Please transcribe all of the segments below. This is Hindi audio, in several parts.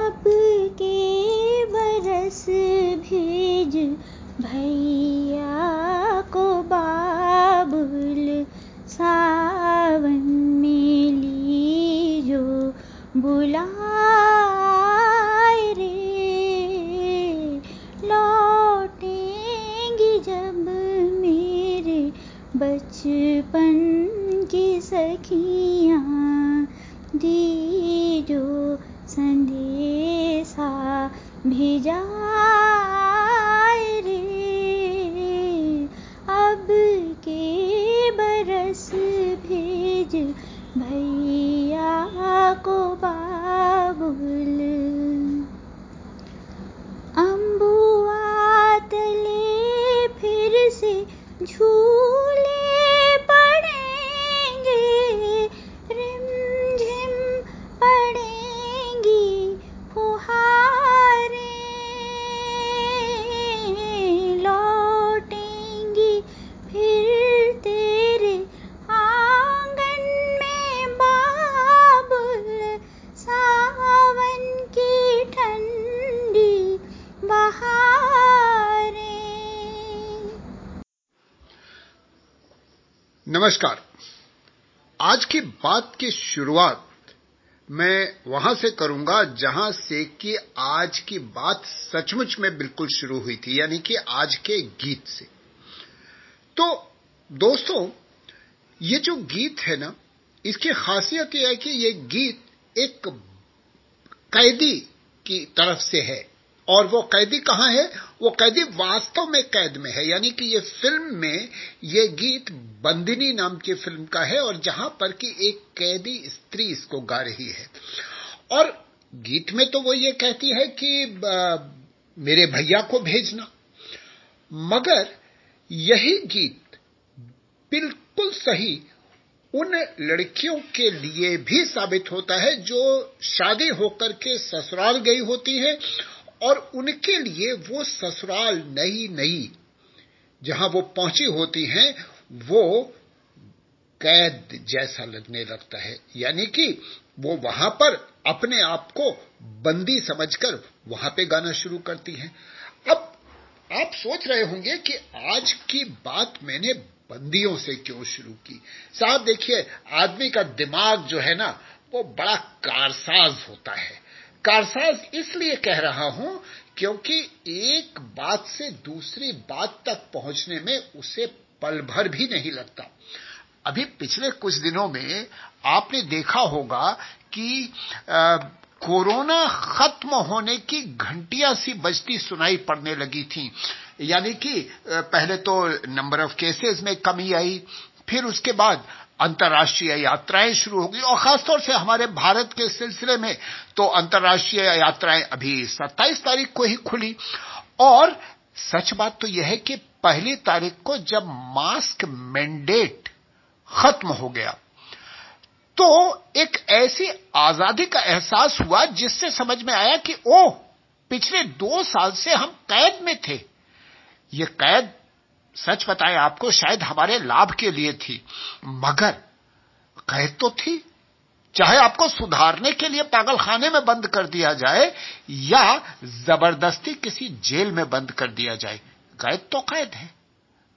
अब के बरस भेज भैया नमस्कार। आज की बात की शुरुआत मैं वहाँ से करूँगा जहाँ से कि आज की बात सचमुच में बिल्कुल शुरू हुई थी, यानी कि आज के गीत से। तो दोस्तों, ये जो गीत है ना, इसकी खासियत यह है कि ये गीत एक कैदी की तरफ़ से है। और वो कैदी कहाँ है? वो कैदी वास्तव में कैद में है। यानी कि ये फ़िल्म में ये गीत बंदिनी नाम की फ़िल्म का है और जहाँ पर कि एक कैदी स्त्री इसको गा रही है। और गीत में तो वो ये कहती है कि आ, मेरे भैया को भेजना। मगर यही गीत बिल्कुल सही उन लड़कियों के लिए भी साबित होता है जो शादी होकर के ससुराल गई होती है और उनके लिए वो ससुराल नई नई जहाँ वो पहुँची होती हैं, वो कैद जैसा लगने लगता है। यानी कि वो वहाँ पर अपने आप को बंदी समझकर वहाँ पे गाना शुरू करती हैं। अब आप सोच रहे होंगे कि आज की बात मैंने बंदियों से क्यों शुरू की? साहब, देखिए, आदमी का दिमाग जो है ना, वो बड़ा कारसाज होता है। कारसाज इसलिए कह रहा हूँ क्योंकि एक बात से दूसरी बात तक पहुँचने में उसे पल भर भी नहीं लगता। अभी पिछले कुछ दिनों में आपने देखा होगा कि कोरोना खत्म होने की घंटियाँ सी बजती सुनाई पड़ने लगी थी। यानी कि पहले तो नंबर ऑफ़ केसेस में कमी आई, फिर उसके बाद अंतर्राष्ट्रीय यात्राएँ शुरू हो गई, और खासतौर से हमारे भारत के सिलसिले में तो अंतर्राष्ट्रीय यात्राएँ अभी 27 तारीख को ही खुली। और सच बात तो यह है कि पहली तारीख को जब मास्क मैंडेट खत्म हो गया तो एक ऐसी आज़ादी का एहसास हुआ जिससे समझ में आया कि, ओह, पिछले दो साल से हम कैद में थे। ये कैद सच बताएँ आपको, शायद हमारे लाभ के लिए थी। मगर कैद तो थी। चाहे आपको सुधारने के लिए पागल खाने में बंद कर दिया जाए, या ज़बरदस्ती किसी जेल में बंद कर दिया जाए, कैद तो कैद है।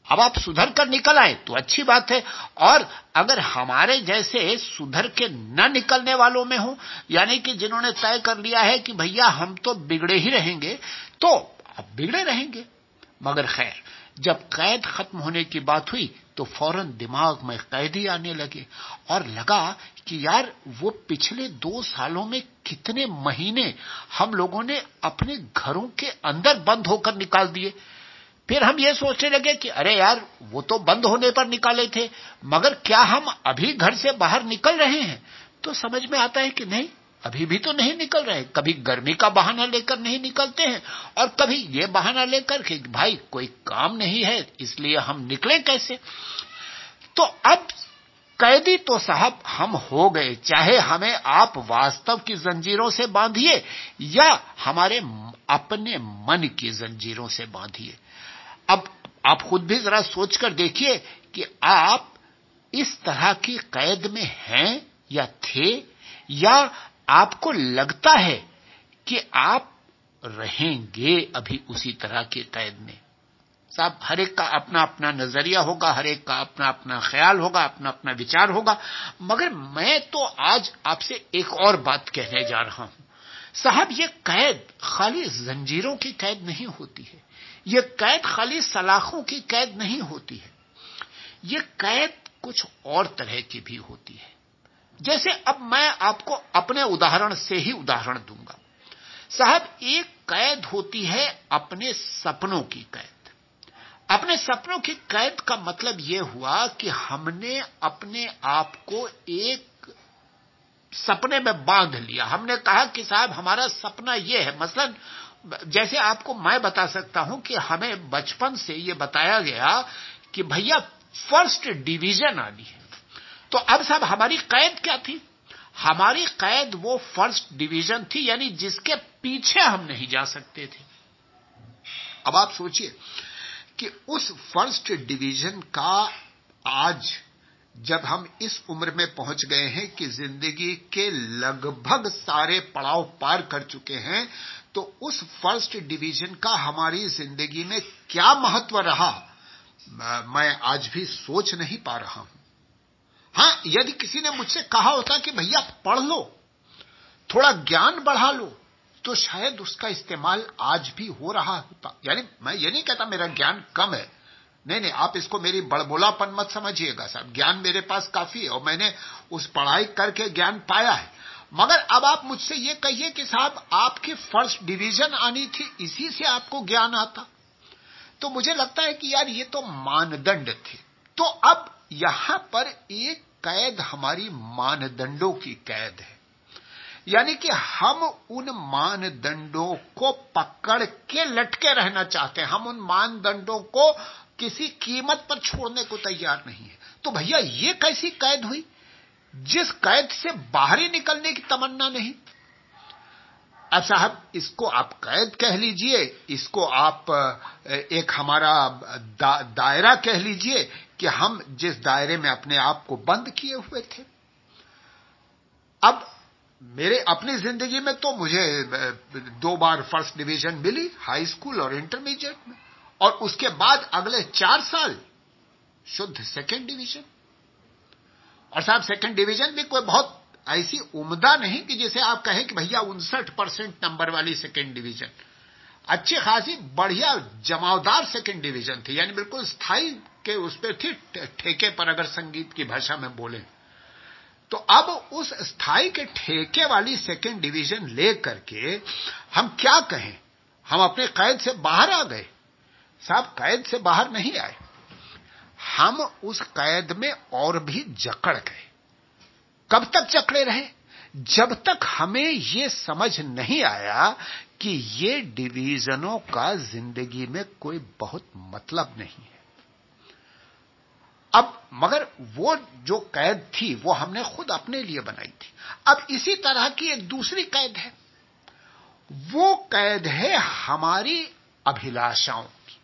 अब आप सुधर कर निकल आए तो अच्छी बात है। और अगर हमारे जैसे सुधर के न निकलने वालों में हो, यानी कि जिन्होंने तय कर लिया है कि भैया हम तो बिगड़े ही रहेंगे तो अब बिगड़े रहेंगे। मगर खैर जब कैद खत्म होने की बात हुई तो फ़ौरन दिमाग में कैदी आने लगे और लगा कि यार, वो पिछले दो सालों में कितने महीने हम लोगों ने अपने घरों के अंदर बंद होकर निकाल दिए। फिर हम ये सोचने लगे कि अरे यार, वो तो बंद होने पर निकाले थे, मगर क्या हम अभी घर से बाहर निकल रहे हैं? तो समझ में आता है कि नहीं अभी भी तो नहीं निकल रहे। कभी गर्मी का बहाना लेकर नहीं निकलते हैं। और कभी ये बहाना लेकर कि भाई, कोई काम नहीं है, इसलिए हम निकले कैसे? तो अब कैदी तो साहब, हम हो गए। चाहे हमें आप वास्तव की जंजीरों से बांधिए, या हमारे अपने मन की जंजीरों से बांधिए। अब आप खुद भी जरा सोचकर देखिए कि आप इस तरह की कैद में हैं या थे, या आपको लगता है कि आप रहेंगे अभी उसी तरह के कैद में। साहब, हर एक का अपना अपना नज़रिया होगा, हर एक का अपना अपना ख्याल होगा अपना अपना विचार होगा। मगर मैं तो आज आपसे एक और बात कहने जा रहा हूँ। साहब, ये कैद खाली जंजीरों की कैद नहीं होती है। ये कैद खाली सलाखों की कैद नहीं होती है। ये कैद कुछ और तरह की भी होती है। जैसे अब मैं आपको अपने उदाहरण से ही उदाहरण दूँगा। साहब, एक कैद होती है अपने सपनों की कैद। अपने सपनों की कैद का मतलब यह हुआ कि हमने अपने आप को एक सपने में बाँध लिया। हमने कहा कि साहब, हमारा सपना यह है, मसलन, जैसे आपको मैं बता सकता हूँ कि हमें बचपन से यह बताया गया कि भैया, फ़र्स्ट डिवीज़न आनी है। तो अब साहब, हमारी कैद क्या थी? हमारी कैद वो फ़र्स्ट डिवीज़न थी, यानी जिसके पीछे हम नहीं जा सकते थे। अब आप सोचिए कि उस फ़र्स्ट डिवीज़न का आज जब हम इस उम्र में पहुँच गए हैं कि ज़िंदगी के लगभग सारे पड़ाव पार कर चुके हैं तो उस फ़र्स्ट डिवीज़न का हमारी ज़िंदगी में क्या महत्व रहा, मैं आज भी सोच नहीं पा रहा हूँ। हाँ, यदि किसी ने मुझसे कहा होता कि भैया पढ़ लो, थोड़ा ज्ञान बढ़ा लो तो शायद उसका इस्तेमाल आज भी हो रहा होता। यानी मैं ये नहीं कहता मेरा ज्ञान कम है। नहीं नहीं, आप इसको मेरी बड़बोलापन मत समझिएगा साहब। ज्ञान मेरे पास काफ़ी है और मैंने उस पढ़ाई करके ज्ञान पाया है। मगर अब आप मुझसे ये कहिए कि साहब, आपकी फ़र्स्ट डिवीज़न आनी थी, इसी से आपको ज्ञान आता। तो मुझे लगता है कि यार ये तो मानदंड थे। तो अब यहाँ पर एक कैद हमारी मानदंडों की कैद है। यानी कि हम उन मानदंडों को पकड़ के लटके रहना चाहते हैं। हम उन मानदंडों को किसी कीमत पर छोड़ने को तैयार नहीं है। तो भैया ये कैसी कैद हुई? जिस कैद से बाहर ही निकलने की तमन्ना नहीं। अब साहब इसको आप कैद कह लीजिए इसको आप एक हमारा दा, दायरा कह लीजिए कि हम जिस दायरे में अपने आप को बंद किए हुए थे। अब मेरे अपनी ज़िंदगी में तो मुझे दो बार फ़र्स्ट डिवीज़न मिली, हाई स्कूल और इंटरमीडिएट में। और उसके बाद अगले चार साल शुद्ध सेकेंड डिवीज़न। और साहब, सेकेंड डिवीज़न भी कोई बहुत ऐसी उम्दा नहीं कि जैसे आप कहें कि भैया उनसठ परसेंट नंबर वाली सेकेंड डिवीज़न। अच्छी खासी बढ़िया जमावदार सेकेंड डिवीज़न थी। यानी बिल्कुल स्थायी के उस पर थी ठेके पर अगर संगीत की भाषा में बोले। तो अब उस स्थायी के ठेके वाली सेकेंड डिवीज़न ले करके हम क्या कहें? हम अपने कैद से बाहर आ गए। साहब, कैद से बाहर नहीं आए। हम उस कैद में और भी जकड़ गए। कब तक जकड़े रहे? जब तक हमें ये समझ नहीं आया कि ये डिवीजनों का ज़िंदगी में कोई बहुत मतलब नहीं है। अब मगर वो जो कैद थी, वो हमने खुद अपने लिए बनाई थी। अब इसी तरह की एक दूसरी कैद है। वो कैद है हमारी अभिलाषाओं की।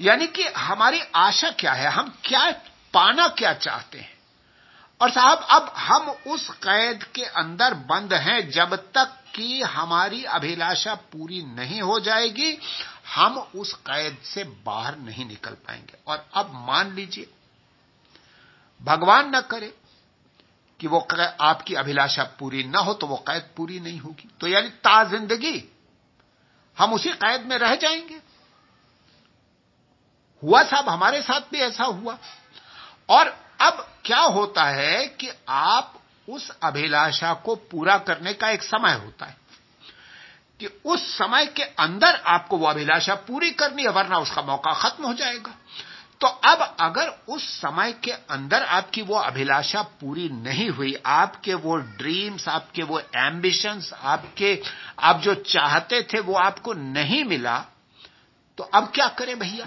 यानी कि हमारी आशा क्या है? हम क्या पाना क्या चाहते हैं? और साहब, अब हम उस कैद के अंदर बंद हैं जब तक कि हमारी अभिलाषा पूरी नहीं हो जाएगी, हम उस कैद से बाहर नहीं निकल पाएँगे। और अब मान लीजिए, भगवान न करे कि वो आपकी अभिलाषा पूरी ना हो तो वो कैद पूरी नहीं होगी। तो यानी ता ज़िंदगी, हम उसी कैद में रह जाएँगे। हुआ साहब, हमारे साथ भी ऐसा हुआ। और अब क्या होता है कि आप उस अभिलाषा को पूरा करने का एक समय होता है कि उस समय के अंदर आपको वो अभिलाषा पूरी करनी है, वरना उसका मौका खत्म हो जाएगा। तो अब अगर उस समय के अंदर आपकी वो अभिलाषा पूरी नहीं हुई, आपके वो ड्रीम्स आपके वो एम्बिशंस आपके, आप जो चाहते थे वो आपको नहीं मिला तो अब क्या करें भैया?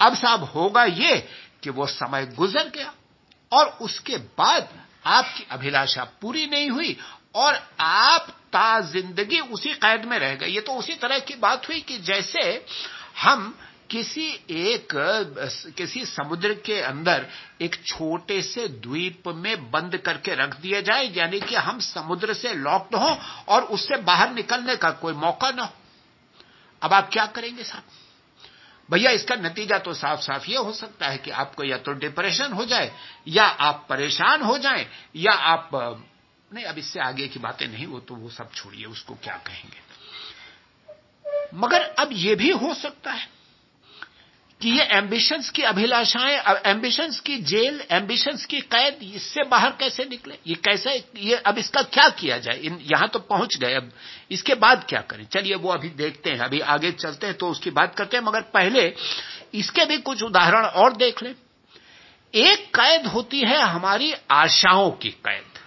अब साहब होगा ये कि वो समय गुजर गया और उसके बाद आपकी अभिलाषा पूरी नहीं हुई और आप ता ज़िंदगी उसी कैद में रह गए ये तो उसी तरह की बात हुई कि जैसे हम किसी एक, किसी समुद्र के अंदर एक छोटे से द्वीप में बंद करके रख दिए जाए, यानी कि हम समुद्र से लॉक्ड हो और उससे बाहर निकलने का कोई मौका ना हो। अब आप क्या करेंगे साहब? भैया, इसका नतीजा तो साफ़ साफ़ ये हो सकता है कि आपको या तो डिप्रेशन हो जाए, या आप परेशान हो जाए, या आप नहीं, अब इससे आगे की बातें नहीं, वो तो वो सब छोड़िए, उसको क्या कहेंगे? मगर अब ये भी हो सकता है कि ये एम्बिशंस की अभिलाषाएँ एम्बिशंस की जेल एम्बिशंस की कैद, इससे बाहर कैसे निकले? ये कैसे, ये अब इसका क्या किया जाए? इन, यहाँ तो पहुँच गए अब। इसके बाद क्या करें? चलिए वो अभी देखते हैं, अभी आगे चलते हैं तो उसकी बात करते हैं, मगर पहले इसके भी कुछ उदाहरण और देख लें। एक कैद होती है हमारी आशाओं की कैद।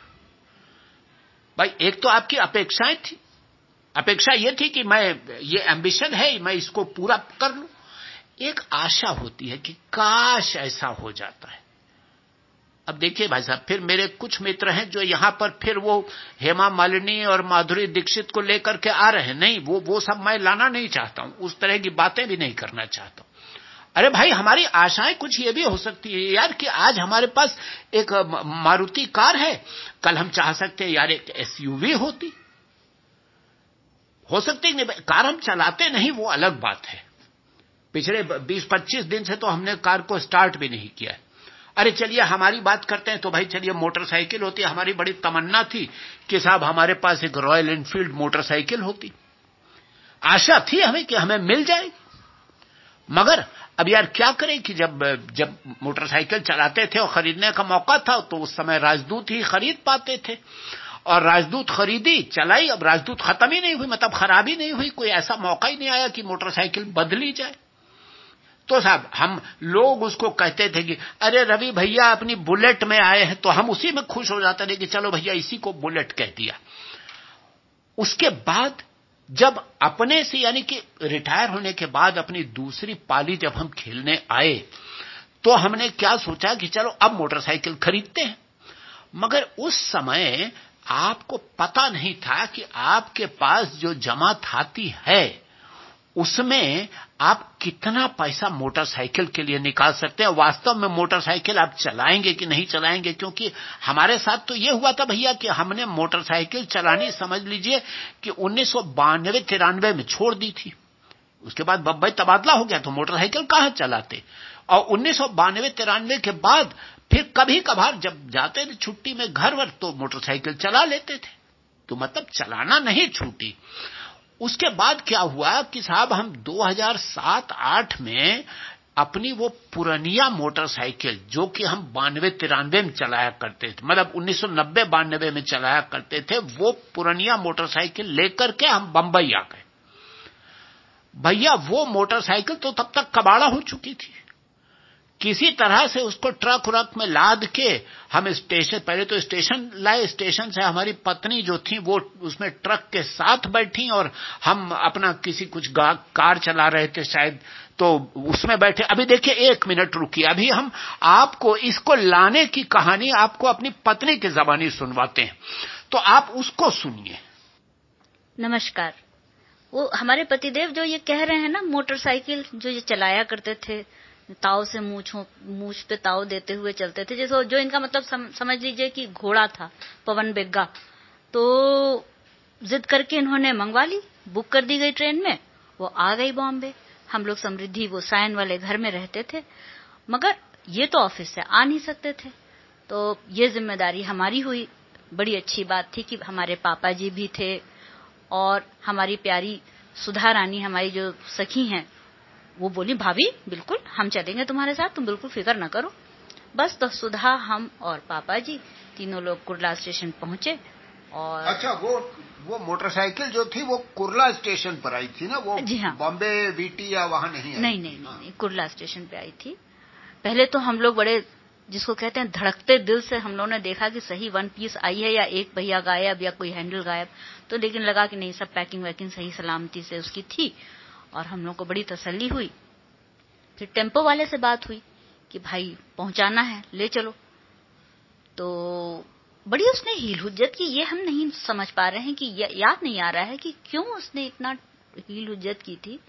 भाई, एक तो आपकी अपेक्षाएँ थी। अपेक्षा यह थी कि मैं, ये एम्बिशन है, मैं इसको पूरा कर लूँ। एक आशा होती है कि काश ऐसा हो जाता है। अब देखिए भाई साहब, फिर मेरे कुछ मित्र हैं जो यहाँ पर फिर वो हेमा मालिनी और माधुरी दीक्षित को लेकर के आ रहे हैं। नहीं, वो वो सब मैं लाना नहीं चाहता हूँ। उस तरह की बातें भी नहीं करना चाहता हूँ। अरे भाई, हमारी आशाएँ कुछ ये भी हो सकती है यार कि आज हमारे पास एक मारुति कार है। कल हम चाह सकते हैं यार एक एसयूवी होती। हो सकती नहीं, कार हम चलाते नहीं, वो अलग बात है। पिछले 20-25 दिन से तो हमने कार को स्टार्ट भी नहीं किया है। अरे चलिए, हमारी बात करते हैं तो भाई चलिए, मोटरसाइकिल होती है। हमारी बड़ी तमन्ना थी कि साहब, हमारे पास एक रॉयल एनफील्ड मोटरसाइकिल होती। आशा थी हमें कि हमें मिल जाएगी मगर अब यार क्या करें कि जब जब मोटरसाइकिल चलाते थे और खरीदने का मौका था तो उस समय राजदूत ही खरीद पाते थे। और राजदूत खरीदी, चलाई, अब राजदूत खत्म ही नहीं हुई मतलब खराबी नहीं हुई। कोई ऐसा मौका ही नहीं आया कि मोटरसाइकिल बदली जाए। तो साहब, हम लोग उसको कहते थे कि, अरे रवि भैया अपनी बुलेट में आए हैं तो हम उसी में खुश हो जाते थे कि, चलो भैया, इसी को बुलेट कह दिया। उसके बाद, जब अपने से यानी कि रिटायर होने के बाद अपनी दूसरी पाली जब हम खेलने आए तो हमने क्या सोचा कि, चलो, अब मोटरसाइकिल खरीदते हैं। मगर उस समय आपको पता नहीं था कि आपके पास जो जमा थाती है उसमें आप कितना पैसा मोटरसाइकिल के लिए निकाल सकते हैं? वास्तव में मोटरसाइकिल आप चलाएँगे कि नहीं चलाएँगे? क्योंकि हमारे साथ तो ये हुआ था भैया कि हमने मोटरसाइकिल चलानी, समझ लीजिए कि उन्नीस सौ बानवे तिरानवे में छोड़ दी थी। उसके बाद बब्बई तबादला हो गया तो मोटरसाइकिल कहाँ चलाते? और उन्नीस सौ बानवे तिरानवे के बाद फिर कभी कभार जब जाते थे छुट्टी में घर वर तो मोटरसाइकिल चला लेते थे। तो मतलब चलाना नहीं छूटी। उसके बाद क्या हुआ कि साहब, हम 2007-8 में अपनी वो पुरानिया मोटरसाइकिल, जो कि हम बानवे तिरानवे में चलाया करते थे मतलब 1990 बानवे में चलाया करते थे, वो पुरानिया मोटरसाइकिल लेकर के हम बंबई आ गए। भैया, वो मोटरसाइकिल तो तब तक कबाड़ा हो चुकी थी। किसी तरह से उसको ट्रक व्रक में लाद के हम स्टेशन, पहले तो स्टेशन लाए, स्टेशन से हमारी पत्नी जो थी, वो उसमें ट्रक के साथ बैठी और हम अपना किसी कुछ कार चला रहे थे शायद तो उसमें बैठे। अभी देखिए, एक मिनट रुकिए। अभी हम आपको, इसको लाने की कहानी आपको अपनी पत्नी की जबानी सुनवाते हैं। तो आप उसको सुनिए। नमस्कार। वो हमारे पतिदेव जो ये कह रहे हैं ना, मोटरसाइकिल जो ये चलाया करते थे ताव से मूछों मूछ पे ताव देते हुए चलते थे। जैसे जो इनका मतलब सम, समझ लीजिए कि घोड़ा था पवन बेग्गा। तो जिद करके इन्होंने मंगवा ली बुक कर दी गई ट्रेन में वो आ गई बॉम्बे। हम लोग समृद्धि वो सायन वाले घर में रहते थे। मगर ये तो ऑफ़िस से आ नहीं सकते थे। तो ये ज़िम्मेदारी हमारी हुई। बड़ी अच्छी बात थी कि हमारे पापा जी भी थे और हमारी प्यारी सुधा रानी हमारी जो सखी हैं वो बोली भाभी बिल्कुल हम चलेंगे तुम्हारे साथ तुम बिल्कुल फ़िक्र न करो। बस तो सुधा हम और पापा जी तीनों लोग कुरला स्टेशन पहुँचे और अच्छा वो वो मोटरसाइकिल जो थी वो कुरला स्टेशन पर आई थी ना? वो जी हाँ। बॉम्बे वीटी या वहाँ नहीं आई? नहीं नहीं, नहीं, नहीं कुरला स्टेशन पे आई थी। पहले तो हम लोग बड़े जिसको कहते हैं धड़कते दिल से हम लोगों ने देखा कि सही वन पीस आई है या एक भैया गायब या कोई हैंडल गायब। तो लेकिन लगा कि नहीं सब पैकिंग वैकिंग सही सलामती से उसकी थी। और हम लोग को बड़ी तसल्ली हुई। फिर टेंपो वाले से बात हुई कि भाई, पहुंचाना है, ले चलो। तो बड़ी उसने हील हुज्जत की। ये हम नहीं समझ पा रहे हैं कि याद नहीं आ रहा है कि क्यों उसने इतना हील हुज्जत की थी।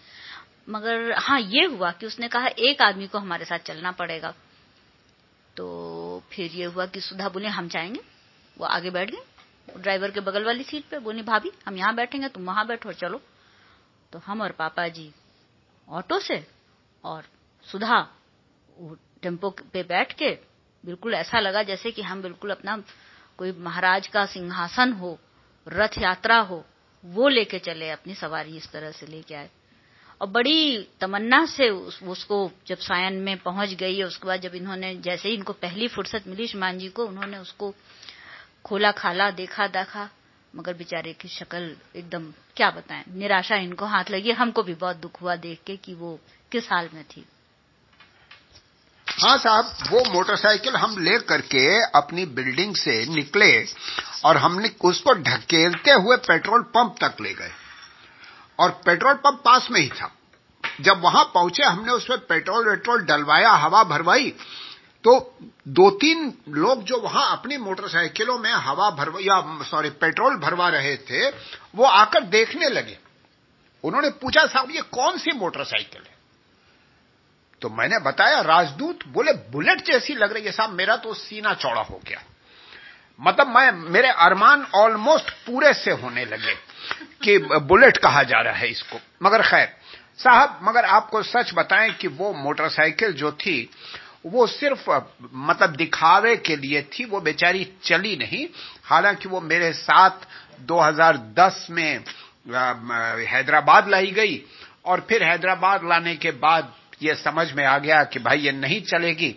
मगर हाँ ये हुआ कि उसने कहा, एक आदमी को हमारे साथ चलना पड़ेगा। तो फिर ये हुआ कि सुधा बोले, हम जाएँगे। वो आगे बैठ गए। ड्राइवर के बगल वाली सीट पे बोली, भाभी, हम यहाँ बैठेंगे, तुम वहाँ बैठो, चलो। तो हम और पापा जी ऑटो से और सुधा टेंपो पे बैठ के बिल्कुल ऐसा लगा जैसे कि हम बिल्कुल अपना कोई महाराज का सिंहासन हो रथ यात्रा हो वो लेके चले अपनी सवारी इस तरह से लेके आए। और बड़ी तमन्ना से उस, उसको जब सायन में पहुँच गई उसके बाद जब इन्होंने जैसे ही इनको पहली फुर्सत मिली शुमान जी को उन्होंने उसको खोला खाला देखा देखा मगर बेचारे की शक्ल एकदम क्या बताएँ? निराशा इनको हाथ लगी। हमको भी बहुत दुख हुआ देख के कि वो किस हाल में थी। हाँ साहब, वो मोटरसाइकिल हम ले करके अपनी बिल्डिंग से निकले और हमने उसको ढकेलते हुए पेट्रोल पंप तक ले गए। और पेट्रोल पंप पास में ही था। जब वहाँ पहुँचे, हमने उसमें पेट्रोल वेट्रोल डलवाया, हवा भरवाई तो दो तीन लोग जो वहाँ अपनी मोटरसाइकिलों में हवा भरवा, या सॉरी पेट्रोल भरवा रहे थे, वो आकर देखने लगे। उन्होंने पूछा, साहब, ये कौन सी मोटरसाइकिल है? तो मैंने बताया, राजदूत बोले, बुलेट जैसी लग रही है, साहब, मेरा तो सीना चौड़ा हो गया। मतलब मैं, मेरे अरमान ऑलमोस्ट पूरे से होने लगे कि बुलेट कहा जा रहा है इसको। मगर खैर, साहब, मगर आपको सच बताएँ कि वो मोटरसाइकिल जो थी वो सिर्फ़ मतलब दिखावे के लिए थी, वो बेचारी चली नहीं। हालाँकि वो मेरे साथ 2010 में, हैदराबाद लाई गई और फिर हैदराबाद लाने के बाद ये समझ में आ गया कि भाई ये नहीं चलेगी।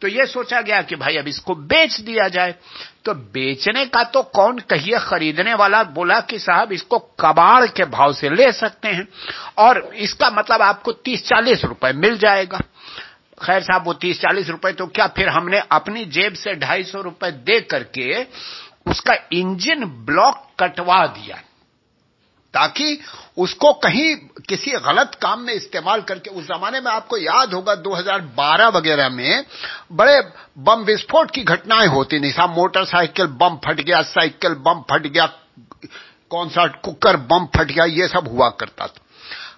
तो ये सोचा गया कि भाई अब इसको बेच दिया जाए। तो बेचने का तो कौन कहिए खरीदने वाला बोला कि साहब इसको कबाड़ के भाव से ले सकते हैं और इसका मतलब आपको तीस चालीस रुपए मिल जाएगा। खैर साहब, वो तीस चालीस रुपए तो क्या? फिर हमने अपनी जेब से ढाई सौ रुपए दे करके उसका इंजन ब्लॉक कटवा दिया, ताकि उसको कहीं किसी गलत काम में इस्तेमाल करके, उस जमाने में आपको याद होगा 2012 वगैरह में बड़े बम विस्फोट की घटनाएँ होती नहीं, साहब, मोटरसाइकिल बम फट गया, साइकिल बम फट गया कौन सा कुकर बम फट गया, ये सब हुआ करता था।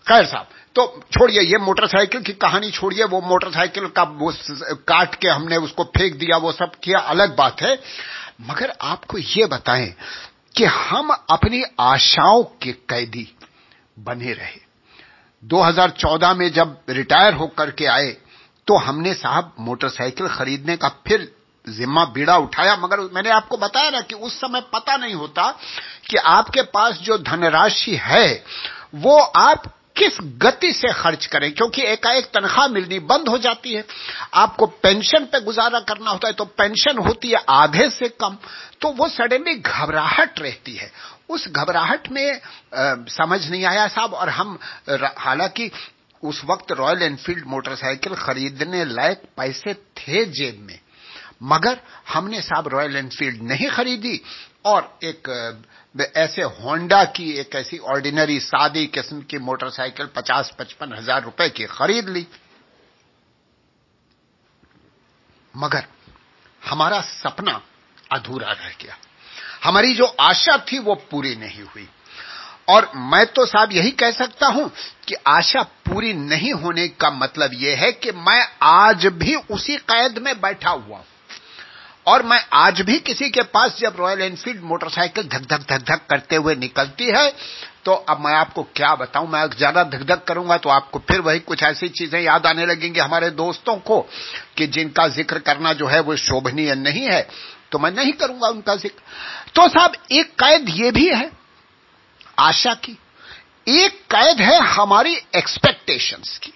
खैर साहब तो छोड़िए, ये मोटरसाइकिल की कहानी छोड़िए, वो मोटरसाइकिल का, वो काट के हमने उसको फेंक दिया, वो सब किया, अलग बात है। मगर आपको ये बताएँ कि हम अपनी आशाओं के कैदी बने रहे। 2014 में जब रिटायर होकर के आए तो हमने साहब मोटरसाइकिल खरीदने का फिर जिम्मा बीड़ा उठाया, मगर मैंने आपको बताया ना कि उस समय पता नहीं होता कि आपके पास जो धनराशि है, वो आप किस गति से खर्च करें? क्योंकि एकाएक तनख्वाह मिलनी बंद हो जाती है। आपको पेंशन पे गुजारा करना होता है तो पेंशन होती है आधे से कम। तो वो सडनली घबराहट रहती है। उस घबराहट में आ, समझ नहीं आया साहब और हम हालाँकि उस वक्त रॉयल एनफील्ड मोटरसाइकिल खरीदने लायक पैसे थे जेब में। मगर हमने साहब रॉयल एनफील्ड नहीं खरीदी। और एक ऐसे होंडा की एक ऐसी ऑर्डिनरी सादी किस्म की मोटरसाइकिल पचास पचपन हज़ार रुपए की खरीद ली। मगर हमारा सपना अधूरा रह गया। हमारी जो आशा थी वो पूरी नहीं हुई। और मैं तो साहब यही कह सकता हूँ कि आशा पूरी नहीं होने का मतलब यह है कि मैं आज भी उसी कैद में बैठा हुआ हूँ। और मैं आज भी किसी के पास जब रॉयल एनफील्ड मोटरसाइकिल धक धक धक धक करते हुए निकलती है तो अब मैं आपको क्या बताऊँ? मैं ज़्यादा धक धक करूँगा तो आपको फिर वही कुछ ऐसी चीज़ें याद आने लगेंगी हमारे दोस्तों को, कि जिनका ज़िक्र करना जो है वो शोभनीय नहीं है। तो मैं नहीं करूँगा उनका ज़िक्र। तो साहब, एक कैद ये भी है, आशा की। एक कैद है हमारी एक्सपेक्टेशंस की।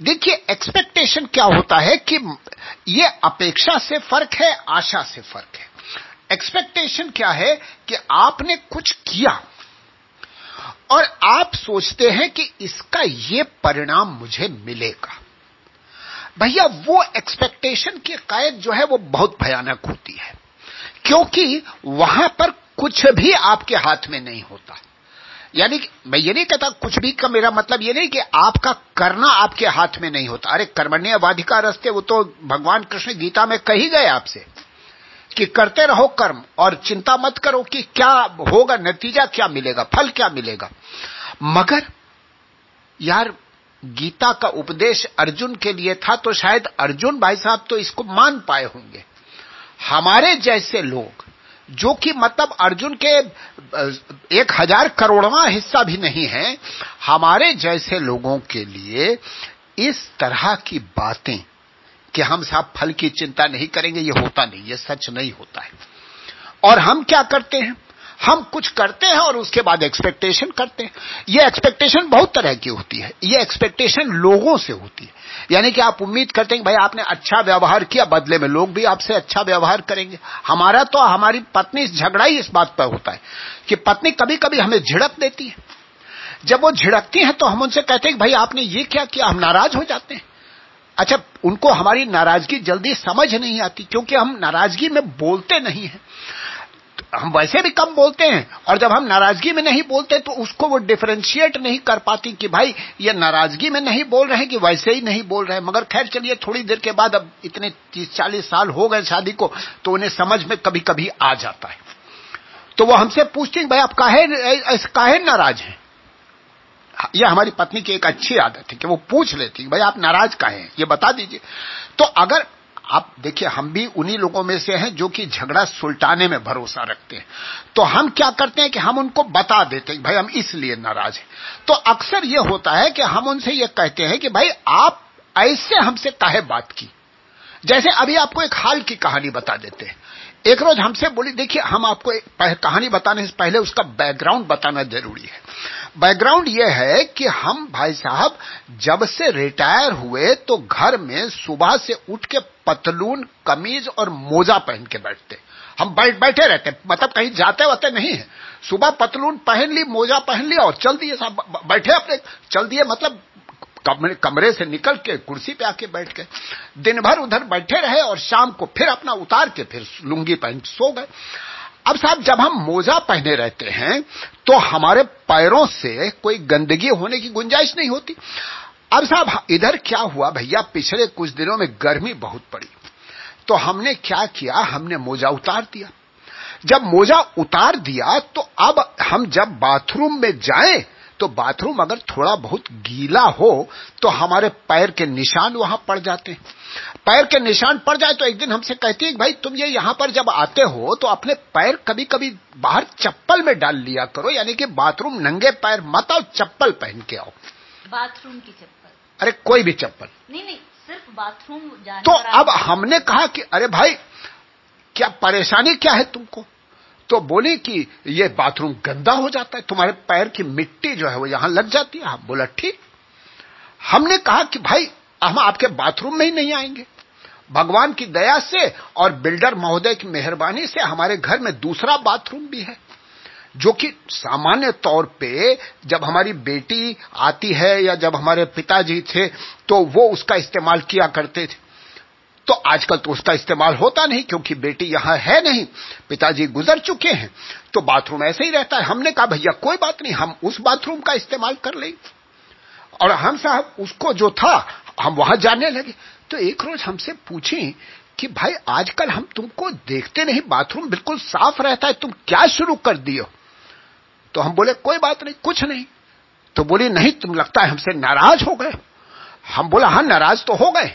देखिए एक्सपेक्टेशन क्या होता है कि ये अपेक्षा से फ़र्क है, आशा से फ़र्क है। एक्सपेक्टेशन क्या है कि आपने कुछ किया और आप सोचते हैं कि इसका ये परिणाम मुझे मिलेगा। भैया, वो एक्सपेक्टेशन की कैद जो है वो बहुत भयानक होती है, क्योंकि वहाँ पर कुछ भी आपके हाथ में नहीं होता। यानी मैं ये नहीं कहता कुछ भी का मेरा मतलब ये नहीं कि आपका करना आपके हाथ में नहीं होता। अरे कर्मण्य कर्मण्यवाधिका रस्ते वो तो भगवान कृष्ण गीता में कही गए आपसे कि करते रहो कर्म और चिंता मत करो कि क्या होगा, नतीजा क्या मिलेगा, फल क्या मिलेगा। मगर यार गीता का उपदेश अर्जुन के लिए था तो शायद अर्जुन भाई साहब तो इसको मान पाए होंगे। हमारे जैसे लोग जो कि मतलब अर्जुन के एक हज़ार करोड़वा हिस्सा भी नहीं है, हमारे जैसे लोगों के लिए इस तरह की बातें कि हम साहब फल की चिंता नहीं करेंगे, ये होता नहीं, ये सच नहीं होता है। और हम क्या करते हैं? हम कुछ करते हैं और उसके बाद एक्सपेक्टेशन करते हैं। ये एक्सपेक्टेशन बहुत तरह की होती है। ये एक्सपेक्टेशन लोगों से होती है। यानी कि आप उम्मीद करते हैं कि भाई आपने अच्छा व्यवहार किया, बदले में लोग भी आपसे अच्छा व्यवहार करेंगे। हमारा तो हमारी पत्नी झगड़ा ही इस बात पर होता है कि पत्नी कभी कभी हमें झिड़क देती है। जब वो झिड़कती है तो हम उनसे कहते हैं कि भाई आपने ये क्या किया? हम नाराज़ हो जाते हैं। अच्छा उनको हमारी नाराज़गी जल्दी समझ नहीं आती क्योंकि हम नाराज़गी में बोलते नहीं हैं। हम वैसे भी कम बोलते हैं और जब हम नाराज़गी में नहीं बोलते तो उसको वो डिफरेंशिएट नहीं कर पाती कि भाई, ये नाराज़गी में नहीं बोल रहे कि वैसे ही नहीं बोल रहे मगर खैर चलिए, थोड़ी देर के बाद अब इतने तीस, चालीस साल हो गए शादी को तो उन्हें समझ में कभी कभी आ जाता है। तो वो हमसे पूछते भाई, आप काहे काहे नाराज़ हैं? यह हमारी पत्नी की एक अच्छी आदत है कि वो पूछ लेती भाई, आप नाराज़ काहे हैं? ये बता दीजिए। तो अगर आप देखिए, हम भी उन्हीं लोगों में से हैं जो कि झगड़ा सुलटाने में भरोसा रखते हैं। तो हम क्या करते हैं कि हम उनको बता देते हैं, भाई, हम इसलिए नाराज़ हैं। तो अक्सर ये होता है कि हम उनसे ये कहते हैं कि, भाई, आप ऐसे हमसे काहे बात की? जैसे अभी आपको एक हाल की कहानी बता देते हैं। एक रोज हमसे बोली, देखिए, हम आपको एक कहानी बताने से पहले उसका बैकग्राउंड बताना ज़रूरी है। बैकग्राउंड यह है कि हम भाई साहब जब से रिटायर हुए तो घर में सुबह से उठ के पतलून कमीज और मोजा पहन के बैठते। हम बैठ बैठे रहते। मतलब कहीं जाते वाते नहीं है। सुबह पतलून पहन ली मोजा पहन लिया और चल दिए साहब। बैठे अपने। चल दिए मतलब कमरे, कमरे से निकल के कुर्सी पे आके बैठ गए दिन भर उधर बैठे रहे और शाम को फिर अपना उतार के फिर लुंगी पहन सो गए। अब साहब, जब हम मोजा पहने रहते हैं तो हमारे पैरों से कोई गंदगी होने की गुंजाइश नहीं होती। अब साहब, इधर क्या हुआ भैया? पिछले कुछ दिनों में गर्मी बहुत पड़ी। तो हमने क्या किया? हमने मोजा उतार दिया। जब मोजा उतार दिया तो अब हम जब बाथरूम में जाएँ तो बाथरूम अगर थोड़ा बहुत गीला हो तो हमारे पैर के निशान वहाँ पड़ जाते हैं। पैर के निशान पड़ जाए तो एक दिन हमसे कहती है भाई तुम ये यहाँ पर जब आते हो तो अपने पैर कभी कभी बाहर चप्पल में डाल लिया करो यानी कि बाथरूम नंगे पैर मत आओ चप्पल पहन के आओ। बाथरूम की चप्पल। अरे कोई भी चप्पल। नहीं नहीं सिर्फ़ बाथरूम तो अब हमने कहा कि अरे भाई क्या परेशानी क्या है तुमको? तो बोले कि ये बाथरूम गंदा हो जाता है, तुम्हारे पैर की मिट्टी जो है वो यहाँ लग जाती है। बोला, ठीक। हमने कहा कि, भाई, हम आपके बाथरूम में ही नहीं आएँगे। भगवान की दया से और बिल्डर महोदय की मेहरबानी से हमारे घर में दूसरा बाथरूम भी है, जो कि सामान्य तौर पे जब हमारी बेटी आती है या जब हमारे पिताजी थे तो वो उसका इस्तेमाल किया करते थे। तो आजकल तो उसका इस्तेमाल होता नहीं, क्योंकि बेटी यहाँ है नहीं, पिताजी गुजर चुके हैं। तो बाथरूम ऐसे ही रहता है। हमने कहा, भैया, कोई बात नहीं, हम उस बाथरूम का इस्तेमाल कर लेंगे और हम साहब, उसको जो था, हम वहाँ जाने लगे। तो एक रोज हमसे पूछे कि, भाई, आजकल हम तुमको देखते नहीं, बाथरूम बिल्कुल साफ़ रहता है, तुम क्या शुरू कर दियो तो हम बोले, कोई बात नहीं, कुछ नहीं। तो बोली, नहीं, तुम लगता है हमसे नाराज़ हो गए हम बोला हाँ नाराज़ तो हो गए।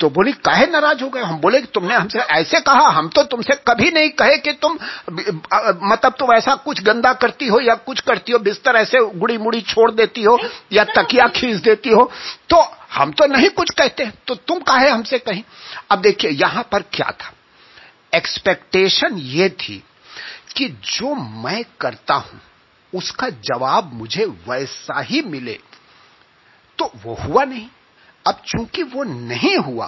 तो बोली काहे नाराज़ हो गए? हम बोले कि तुमने हमसे ऐसे कहा हम तो तुमसे कभी नहीं कहे कि तुम मतलब तुम ऐसा कुछ गंदा करती हो या कुछ करती हो बिस्तर ऐसे गुड़ी मुड़ी छोड़ देती हो या तकिया खींच देती हो। तो हम तो नहीं कुछ कहते। तो तुम काहे हमसे कहीं? अब देखिए यहाँ पर क्या था? एक्सपेक्टेशन ये थी कि जो मैं करता हूँ उसका जवाब मुझे वैसा ही मिले। तो वो हुआ नहीं। अब चूँकि वो नहीं हुआ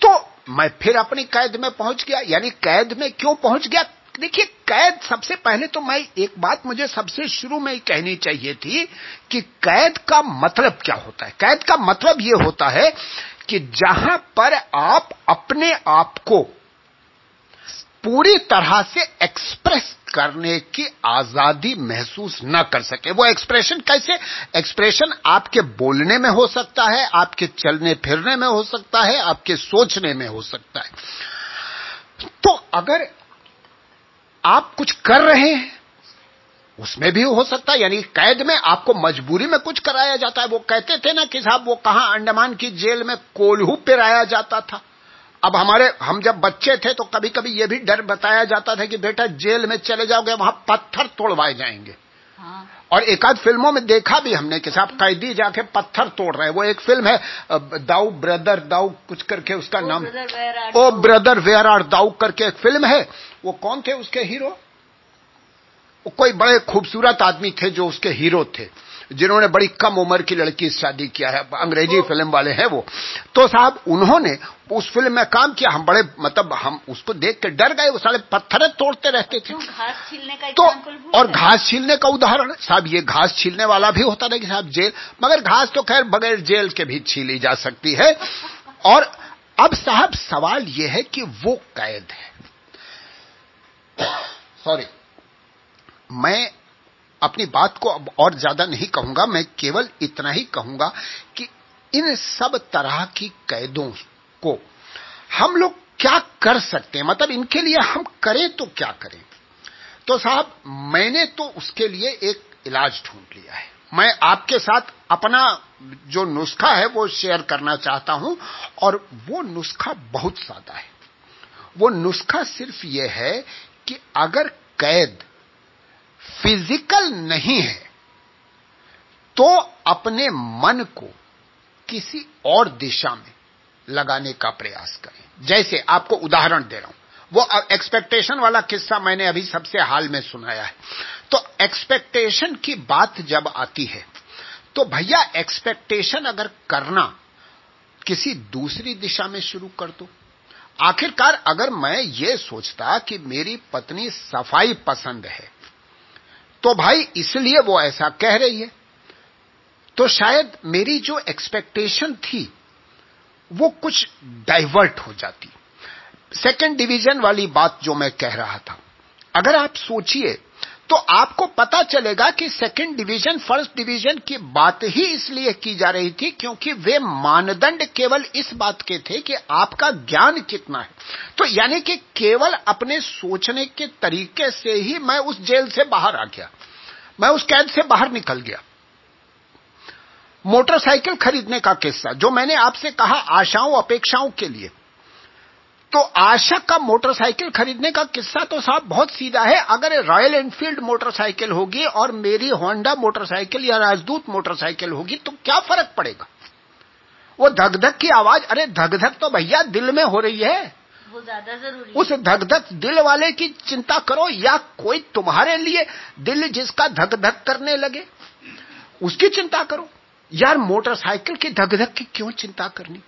तो मैं फिर अपनी कैद में पहुँच गया। यानी कैद में क्यों पहुँच गया? देखिए, कैद सबसे पहले तो मैं, एक बात मुझे सबसे शुरू में ही कहनी चाहिए थी कि कैद का मतलब क्या होता है? कैद का मतलब यह होता है कि जहाँ पर आप अपने आप को पूरी तरह से एक्सप्रेस करने की आज़ादी महसूस न कर सके। वो एक्सप्रेशन कैसे? एक्सप्रेशन आपके बोलने में हो सकता है, आपके चलने फिरने में हो सकता है, आपके सोचने में हो सकता है। तो अगर आप कुछ कर रहे हैं, उसमें भी हो सकता है, यानी कैद में आपको मजबूरी में कुछ कराया जाता है। वो कहते थे ना कि साहब, वो कहा अंडमान की जेल में कोल्हू पिराया जाता था। अब हमारे हम जब बच्चे थे तो कभी कभी ये भी डर बताया जाता था कि बेटा जेल में चले जाओगे वहाँ पत्थर तोड़वाए जाएँगे। हाँ। और एक आध फ़िल्मों में देखा भी हमने कि साहब कैदी जाके पत्थर तोड़ रहे हैं। वो एक फ़िल्म है दाऊ ब्रदर दाऊ कुछ करके उसका नाम। O brother where are thou करके एक फ़िल्म है। वो कौन थे उसके हीरो? वो कोई बड़े खूबसूरत आदमी थे जो उसके हीरो थे। जिन्होंने बड़ी कम उम्र की लड़की से शादी किया है अंग्रेज़ी फ़िल्म वाले हैं वो। तो साहब उन्होंने उस फ़िल्म में काम किया। हम बड़े मतलब हम उसको देख के डर गए वो साले पत्थर तोड़ते रहते थे। घास छीलने का तो और घास छीलने का उदाहरण साहब ये घास छीलने वाला भी होता था कि साहब जेल मगर घास तो खैर बगैर जेल के भी छीली जा सकती है। और अब साहब सवाल यह है कि वो कैद है। सॉरी मैं अपनी बात को अब और ज़्यादा नहीं कहूँगा, मैं केवल इतना ही कहूँगा कि इन सब तरह की कैदों को हम लोग क्या कर सकते हैं? मतलब इनके लिए हम करें तो क्या करें? तो साहब, मैंने तो उसके लिए एक इलाज ढूंढ लिया है। मैं आपके साथ अपना जो नुस्खा है वो शेयर करना चाहता हूँ, और वो नुस्खा बहुत सादा है। वो नुस्खा सिर्फ़ ये है कि अगर कैद फ़िज़िकल नहीं है तो अपने मन को किसी और दिशा में लगाने का प्रयास करें। जैसे आपको उदाहरण दे रहा हूँ। वो एक्सपेक्टेशन वाला किस्सा मैंने अभी सबसे हाल में सुनाया है। तो एक्सपेक्टेशन की बात जब आती है तो भैया एक्सपेक्टेशन अगर करना किसी दूसरी दिशा में शुरू कर दो। आखिरकार अगर मैं ये सोचता कि मेरी पत्नी सफ़ाई पसंद है तो भाई इसलिए वो ऐसा कह रही है। तो शायद मेरी जो एक्सपेक्टेशन थी, वो कुछ डाइवर्ट हो जाती। सेकंड डिवीज़न वाली बात जो मैं कह रहा था, अगर आप सोचिए तो आपको पता चलेगा कि सेकंड डिवीज़न फ़र्स्ट डिवीज़न की बात ही इसलिए की जा रही थी क्योंकि वे मानदंड केवल इस बात के थे कि आपका ज्ञान कितना है। तो यानी कि केवल अपने सोचने के तरीके से ही मैं उस जेल से बाहर आ गया। मैं उस कैद से बाहर निकल गया। मोटरसाइकिल खरीदने का किस्सा, जो मैंने आपसे कहा आशाओं, अपेक्षाओं के लिए। तो आशा का मोटरसाइकिल खरीदने का किस्सा तो साहब बहुत सीधा है। अगर रॉयल एनफील्ड मोटरसाइकिल होगी और मेरी होंडा मोटरसाइकिल या राजदूत मोटरसाइकिल होगी तो क्या फ़र्क पड़ेगा? वो धक धक की आवाज़ अरे धक धक तो भैया दिल में हो रही है। वो ज़्यादा ज़रूरी उस धक धक दिल वाले की चिंता करो या कोई तुम्हारे लिए दिल जिसका धक धक करने लगे उसकी चिंता करो। यार मोटरसाइकिल की धक धक की क्यों चिंता करनी?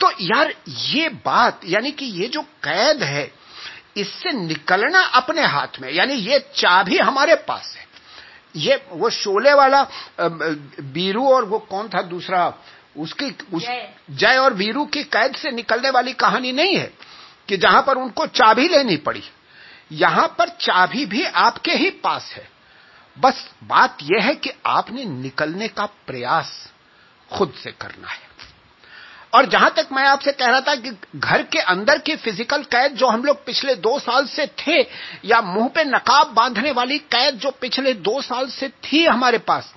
तो यार ये बात यानी कि ये जो कैद है इससे निकलना अपने हाथ में यानी ये चाबी हमारे पास है। ये वो शोले वाला बीरू और वो कौन था दूसरा? उसकी उस जय। और वीरू की कैद से निकलने वाली कहानी नहीं है कि जहाँ पर उनको चाबी लेनी पड़ी। यहाँ पर चाबी भी आपके ही पास है। बस बात यह है कि आपने निकलने का प्रयास खुद से करना है। और जहाँ तक मैं आपसे कह रहा था कि घर के अंदर की फ़िज़िकल कैद जो हम लोग पिछले दो साल से थे, या मुँह पे नकाब बांधने वाली कैद जो पिछले दो साल से थी हमारे पास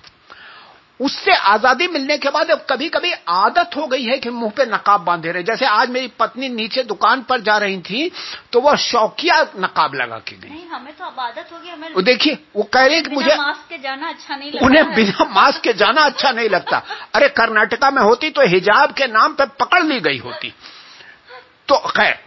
उससे आज़ादी मिलने के बाद अब कभी कभी आदत हो गई है कि मुँह पे नकाब बांधे रहे। जैसे आज मेरी पत्नी नीचे दुकान पर जा रही थी तो वो शौकिया नकाब लगा के गई। नहीं हमें तो अब आदत हो गई हमें देखिए वो कह रहे कि मुझे मास्क के जाना अच्छा नहीं लगता उन्हें बिना मास्क के जाना अच्छा नहीं लगता। अरे कर्नाटका में होती तो हिजाब के नाम पर पकड़ ली गई होती। तो खैर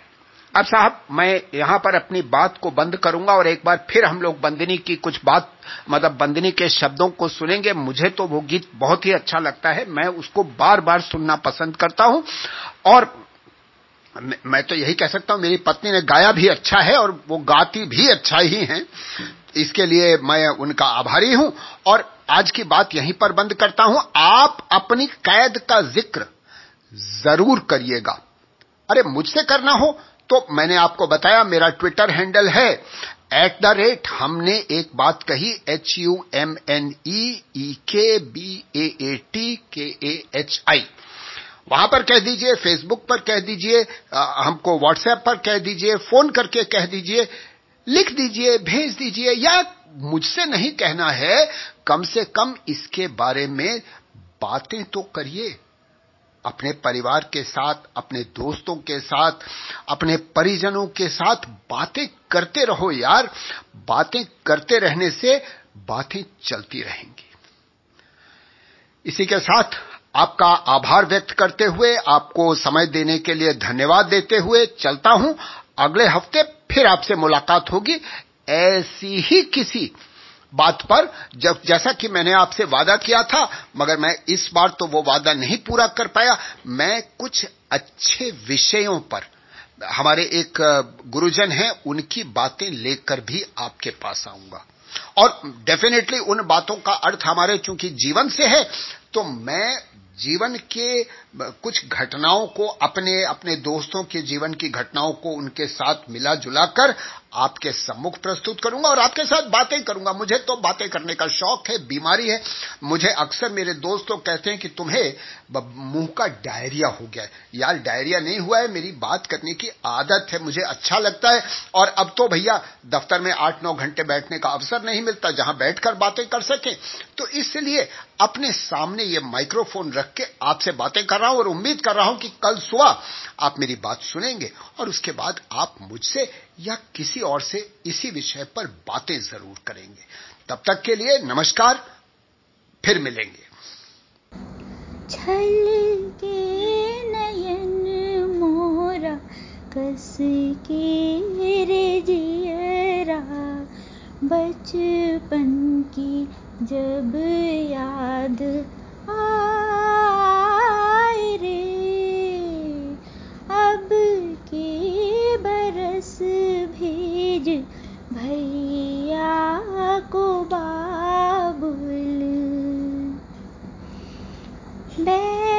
अब साहब, मैं यहाँ पर अपनी बात को बंद करूँगा और एक बार फिर हम लोग बंदनी की कुछ बात मतलब बंदनी के शब्दों को सुनेंगे। मुझे तो वो गीत बहुत ही अच्छा लगता है। मैं उसको बार बार सुनना पसंद करता हूँ। और मैं तो यही कह सकता हूँ, मेरी पत्नी ने गाया भी अच्छा है और वो गाती भी अच्छा ही है। इसके लिए मैं उनका आभारी हूँ। और आज की बात यहीं पर बंद करता हूँ। आप अपनी कैद का ज़िक्र ज़रूर करिएगा। अरे, मुझसे करना हो तो मैंने आपको बताया मेरा ट्विटर हैंडल है। एट द रेट हमने एक बात कही H U M N E E K B A A T के ए एच आई वहाँ पर कह दीजिए फेसबुक पर कह दीजिए हमको व्हाट्सएप पर कह दीजिए, फ़ोन करके कह दीजिए, लिख दीजिए, भेज दीजिए, या मुझसे नहीं कहना है, कम से कम इसके बारे में बातें तो करिए। अपने परिवार के साथ, अपने दोस्तों के साथ, अपने परिजनों के साथ बातें करते रहो यार। बातें करते रहने से बातें चलती रहेंगी। इसी के साथ आपका आभार व्यक्त करते हुए, आपको समय देने के लिए धन्यवाद देते हुए चलता हूँ। अगले हफ़्ते फिर आपसे मुलाकात होगी। ऐसी ही किसी बात पर, जब जैसा कि मैंने आपसे वादा किया था, मगर मैं इस बार तो वो वादा नहीं पूरा कर पाया, मैं कुछ अच्छे विषयों पर, हमारे एक गुरुजन हैं, उनकी बातें लेकर भी आपके पास आऊँगा। और डेफिनेटली उन बातों का अर्थ हमारे चूँकि जीवन से है तो मैं जीवन के कुछ घटनाओं को अपने अपने दोस्तों के जीवन की घटनाओं को उनके साथ मिला जुला कर आपके सम्मुख प्रस्तुत करूँगा और आपके साथ बातें करूँगा। मुझे तो बातें करने का शौक है, बीमारी है। मुझे अक्सर मेरे दोस्त तो कहते हैं कि तुम्हें मुँह का डायरिया हो गया है। यार, डायरिया नहीं हुआ है, मेरी बात करने की आदत है, मुझे अच्छा लगता है। और अब तो भैया, दफ्तर में आठ नौ घंटे बैठने का अवसर नहीं मिलता, जहाँ बैठकर बातें कर सके। तो इसलिए अपने सामने ये माइक्रोफोन रख के आपसे बातें कर रहा हूँ और उम्मीद कर रहा हूँ कि कल सुबह आप मेरी बात सुनेंगे और उसके बाद आप मुझसे या किसी और से इसी विषय पर बातें ज़रूर करेंगे। तब तक के लिए नमस्कार, फिर मिलेंगे। छल के नयन मोरा, कस के रे जियरा, बचपन की जब याद आए रे अब के बरस भेज भैया को बाबुल। बैरन